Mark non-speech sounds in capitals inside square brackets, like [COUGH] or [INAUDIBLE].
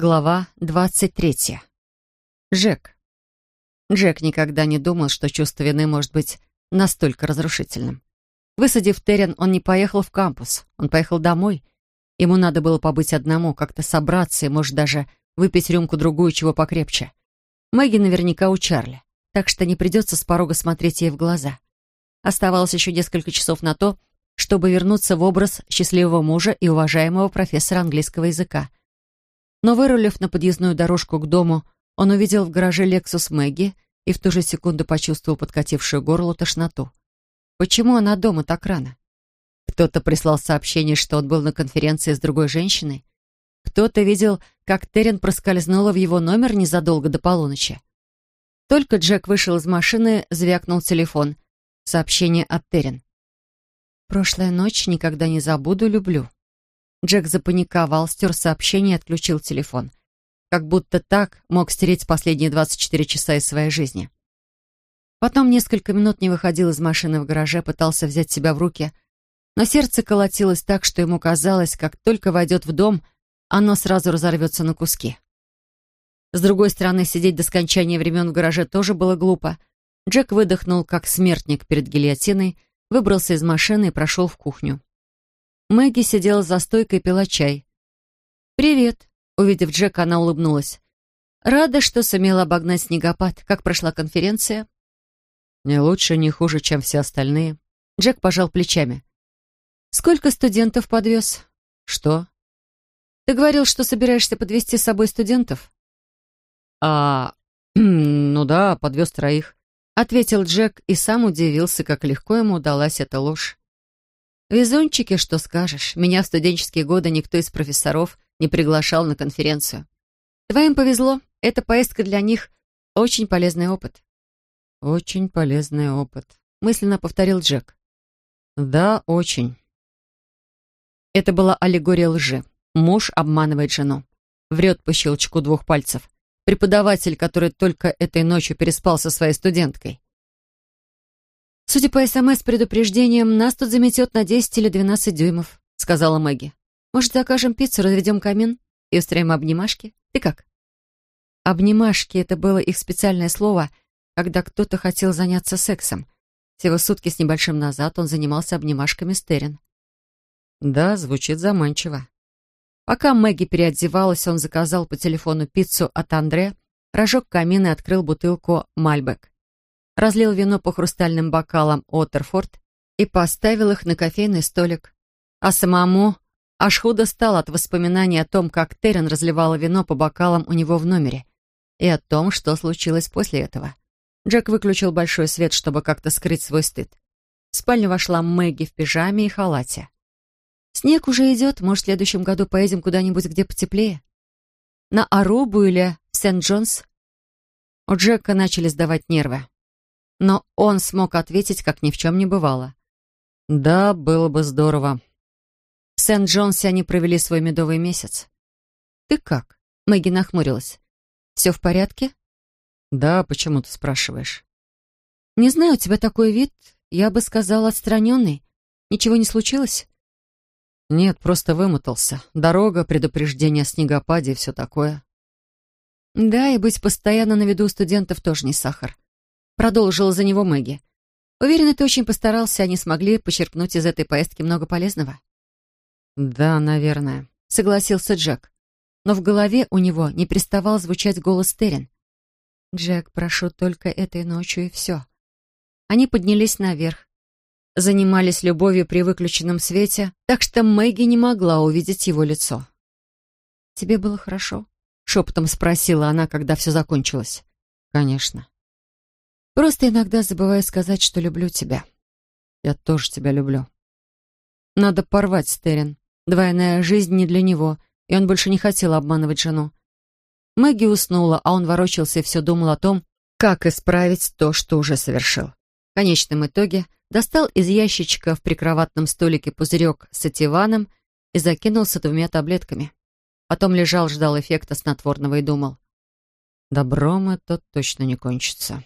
Глава двадцать третья. Джек. Джек никогда не думал, что чувство вины может быть настолько разрушительным. Высадив Террен, он не поехал в кампус, он поехал домой. Ему надо было побыть одному, как-то собраться и, может, даже выпить рюмку-другую, чего покрепче. Мэгги наверняка у Чарли, так что не придется с порога смотреть ей в глаза. Оставалось еще несколько часов на то, чтобы вернуться в образ счастливого мужа и уважаемого профессора английского языка — но, вырулив на подъездную дорожку к дому, он увидел в гараже «Лексус» Мэгги и в ту же секунду почувствовал подкатившую горло тошноту. Почему она дома так рано? Кто-то прислал сообщение, что он был на конференции с другой женщиной. Кто-то видел, как Террен проскользнула в его номер незадолго до полуночи. Только Джек вышел из машины, звякнул телефон. Сообщение от Террен. «Прошлая ночь никогда не забуду, люблю». Джек запаниковал, стер сообщение и отключил телефон. Как будто так мог стереть последние 24 часа из своей жизни. Потом несколько минут не выходил из машины в гараже, пытался взять себя в руки, но сердце колотилось так, что ему казалось, как только войдет в дом, оно сразу разорвется на куски. С другой стороны, сидеть до скончания времен в гараже тоже было глупо. Джек выдохнул, как смертник перед гильотиной, выбрался из машины и прошел в кухню. Мэгги сидела за стойкой и пила чай. «Привет!» Увидев Джека, она улыбнулась. «Рада, что сумела обогнать снегопад. Как прошла конференция?» «Не лучше, не хуже, чем все остальные». Джек пожал плечами. «Сколько студентов подвез?» «Что?» «Ты говорил, что собираешься подвести с собой студентов?» «А... [CLEARS THROAT] ну да, подвез троих», — ответил Джек и сам удивился, как легко ему удалась эта ложь. Везунчики, что скажешь. Меня в студенческие годы никто из профессоров не приглашал на конференцию. Твоим повезло. Эта поездка для них очень полезный опыт. Очень полезный опыт, мысленно повторил Джек. Да, очень. Это была аллегория лжи. Муж обманывает жену. Врет по щелчку двух пальцев. Преподаватель, который только этой ночью переспал со своей студенткой. «Судя по СМС предупреждением, нас тут заметет на 10 или 12 дюймов», — сказала Мэгги. «Может, закажем пиццу, разведем камин и устроим обнимашки? Ты как?» Обнимашки — это было их специальное слово, когда кто-то хотел заняться сексом. Всего сутки с небольшим назад он занимался обнимашками с Террин. «Да, звучит заманчиво». Пока Мэгги переодевалась, он заказал по телефону пиццу от Андре, разжег камин и открыл бутылку «Мальбек» разлил вино по хрустальным бокалам Оттерфорд и поставил их на кофейный столик. А самому аж худо стало от воспоминаний о том, как Террен разливала вино по бокалам у него в номере, и о том, что случилось после этого. Джек выключил большой свет, чтобы как-то скрыть свой стыд. В спальню вошла Мэгги в пижаме и халате. «Снег уже идет, может, в следующем году поедем куда-нибудь, где потеплее? На Арубу или Сент-Джонс?» У Джека начали сдавать нервы но он смог ответить, как ни в чем не бывало. «Да, было бы здорово». В Сент-Джонсе они провели свой медовый месяц. «Ты как?» — Мэгги нахмурилась. «Все в порядке?» «Да, почему ты спрашиваешь?» «Не знаю, у тебя такой вид, я бы сказала, отстраненный. Ничего не случилось?» «Нет, просто вымотался. Дорога, предупреждение о снегопаде и все такое». «Да, и быть постоянно на виду студентов тоже не сахар. Продолжила за него Мэгги. Уверена, ты очень постарался, они смогли почерпнуть из этой поездки много полезного. Да, наверное, согласился Джек. Но в голове у него не переставал звучать голос Терен. «Джек, прошу только этой ночью и все». Они поднялись наверх, занимались любовью при выключенном свете, так что Мэгги не могла увидеть его лицо. «Тебе было хорошо?» — шепотом спросила она, когда все закончилось. «Конечно». Просто иногда забываю сказать, что люблю тебя. Я тоже тебя люблю. Надо порвать Стерин. Двойная жизнь не для него, и он больше не хотел обманывать жену. Мэгги уснула, а он ворочался и все думал о том, как исправить то, что уже совершил. В конечном итоге достал из ящичка в прикроватном столике пузырек с ативаном и закинулся двумя таблетками. Потом лежал, ждал эффекта снотворного и думал. Добром это точно не кончится.